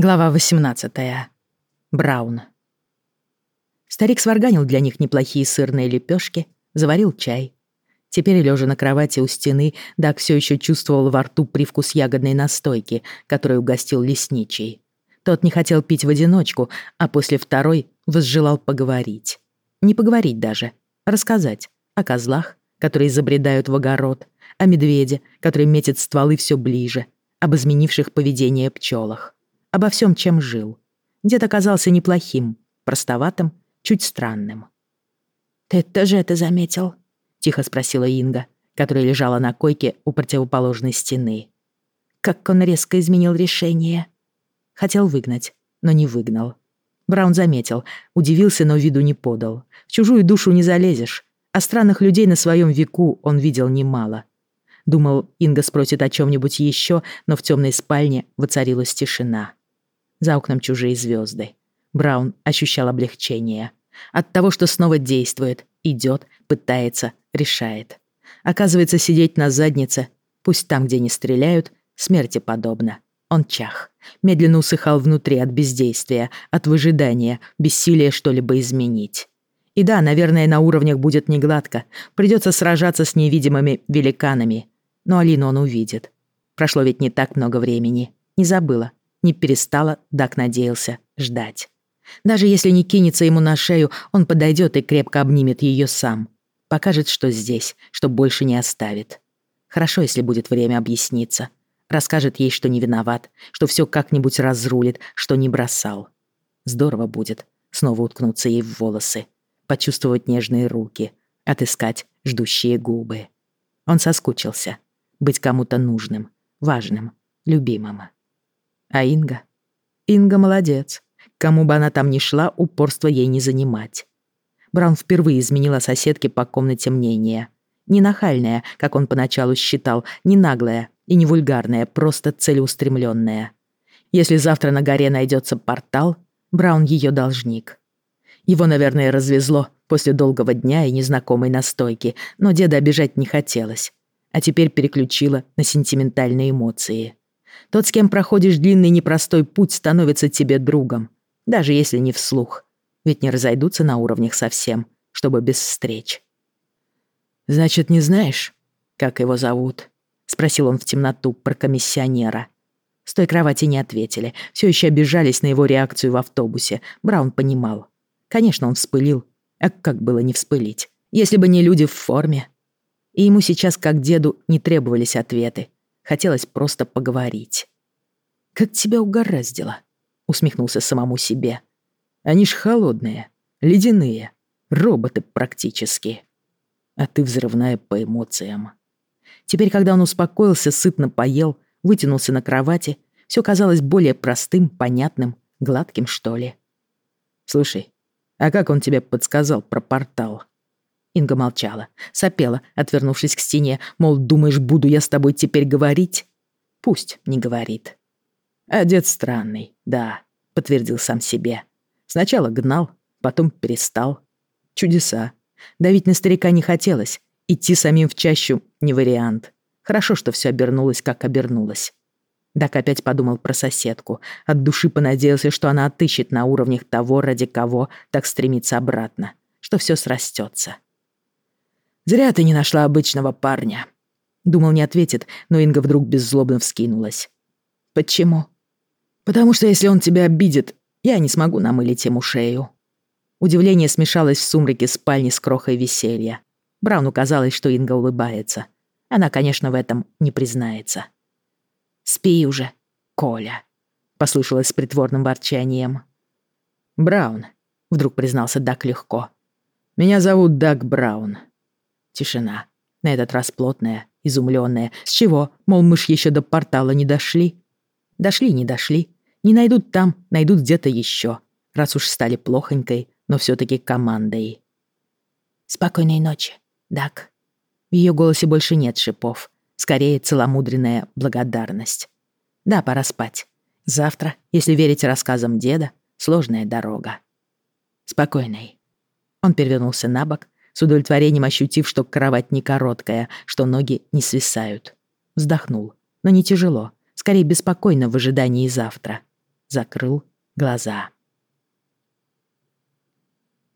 Глава 18. Браун. Старик сварганил для них неплохие сырные лепешки, заварил чай. Теперь, лежа на кровати у стены, Даг все еще чувствовал во рту привкус ягодной настойки, которую угостил лесничий. Тот не хотел пить в одиночку, а после второй возжелал поговорить. Не поговорить даже, рассказать о козлах, которые забредают в огород, о медведе, который метит стволы все ближе, об изменивших поведение пчелах обо всем, чем жил. Дед оказался неплохим, простоватым, чуть странным. «Ты тоже это заметил?» — тихо спросила Инга, которая лежала на койке у противоположной стены. Как он резко изменил решение. Хотел выгнать, но не выгнал. Браун заметил, удивился, но виду не подал. В чужую душу не залезешь, а странных людей на своем веку он видел немало. Думал, Инга спросит о чем-нибудь еще, но в темной спальне воцарилась тишина. За окном чужие звезды. Браун ощущал облегчение. От того, что снова действует, идет, пытается, решает. Оказывается, сидеть на заднице, пусть там, где не стреляют, смерти подобно. Он чах. Медленно усыхал внутри от бездействия, от выжидания, бессилия что-либо изменить. И да, наверное, на уровнях будет негладко. Придется сражаться с невидимыми великанами. Но Алину он увидит. Прошло ведь не так много времени. Не забыла не перестала, Дак надеялся, ждать. Даже если не кинется ему на шею, он подойдет и крепко обнимет ее сам. Покажет, что здесь, что больше не оставит. Хорошо, если будет время объясниться. Расскажет ей, что не виноват, что все как-нибудь разрулит, что не бросал. Здорово будет снова уткнуться ей в волосы, почувствовать нежные руки, отыскать ждущие губы. Он соскучился. Быть кому-то нужным, важным, любимым. А Инга? Инга молодец. Кому бы она там ни шла, упорство ей не занимать. Браун впервые изменила соседке по комнате мнение. Не нахальная, как он поначалу считал, не наглая и не вульгарная, просто целеустремленная. Если завтра на горе найдется портал, Браун ее должник. Его, наверное, развезло после долгого дня и незнакомой настойки, но деда обижать не хотелось. А теперь переключила на сентиментальные эмоции. Тот, с кем проходишь длинный непростой путь, становится тебе другом, даже если не вслух. Ведь не разойдутся на уровнях совсем, чтобы без встреч. «Значит, не знаешь, как его зовут?» — спросил он в темноту про комиссионера. С той кровати не ответили, все еще обижались на его реакцию в автобусе. Браун понимал. Конечно, он вспылил. А как было не вспылить, если бы не люди в форме? И ему сейчас, как деду, не требовались ответы. Хотелось просто поговорить. «Как тебя угораздило?» — усмехнулся самому себе. «Они ж холодные, ледяные, роботы практически. А ты взрывная по эмоциям». Теперь, когда он успокоился, сытно поел, вытянулся на кровати, все казалось более простым, понятным, гладким, что ли. «Слушай, а как он тебе подсказал про портал?» Инга молчала, сопела, отвернувшись к стене, мол, думаешь, буду я с тобой теперь говорить? Пусть не говорит. Дед странный, да, подтвердил сам себе. Сначала гнал, потом перестал. Чудеса. Давить на старика не хотелось, идти самим в чащу не вариант. Хорошо, что все обернулось, как обернулось. Дак опять подумал про соседку. От души понадеялся, что она отыщет на уровнях того, ради кого так стремится обратно. Что все срастется. «Зря ты не нашла обычного парня». Думал, не ответит, но Инга вдруг беззлобно вскинулась. «Почему?» «Потому что если он тебя обидит, я не смогу намылить ему шею». Удивление смешалось в сумраке спальни с крохой веселья. Брауну казалось, что Инга улыбается. Она, конечно, в этом не признается. «Спи уже, Коля», — послышалось с притворным ворчанием. «Браун», — вдруг признался Дак легко. «Меня зовут Дак Браун. Тишина. На этот раз плотная, изумленная. С чего? Мол, мы ж еще до портала не дошли. Дошли, не дошли. Не найдут там, найдут где-то еще. Раз уж стали плохонькой, но все-таки командой. Спокойной ночи, Дак. В ее голосе больше нет шипов. Скорее, целомудренная благодарность. Да, пора спать. Завтра, если верить рассказам деда, сложная дорога. Спокойной. Он перевернулся на бок, с удовлетворением ощутив, что кровать не короткая, что ноги не свисают. Вздохнул, но не тяжело, скорее беспокойно в ожидании завтра. закрыл глаза.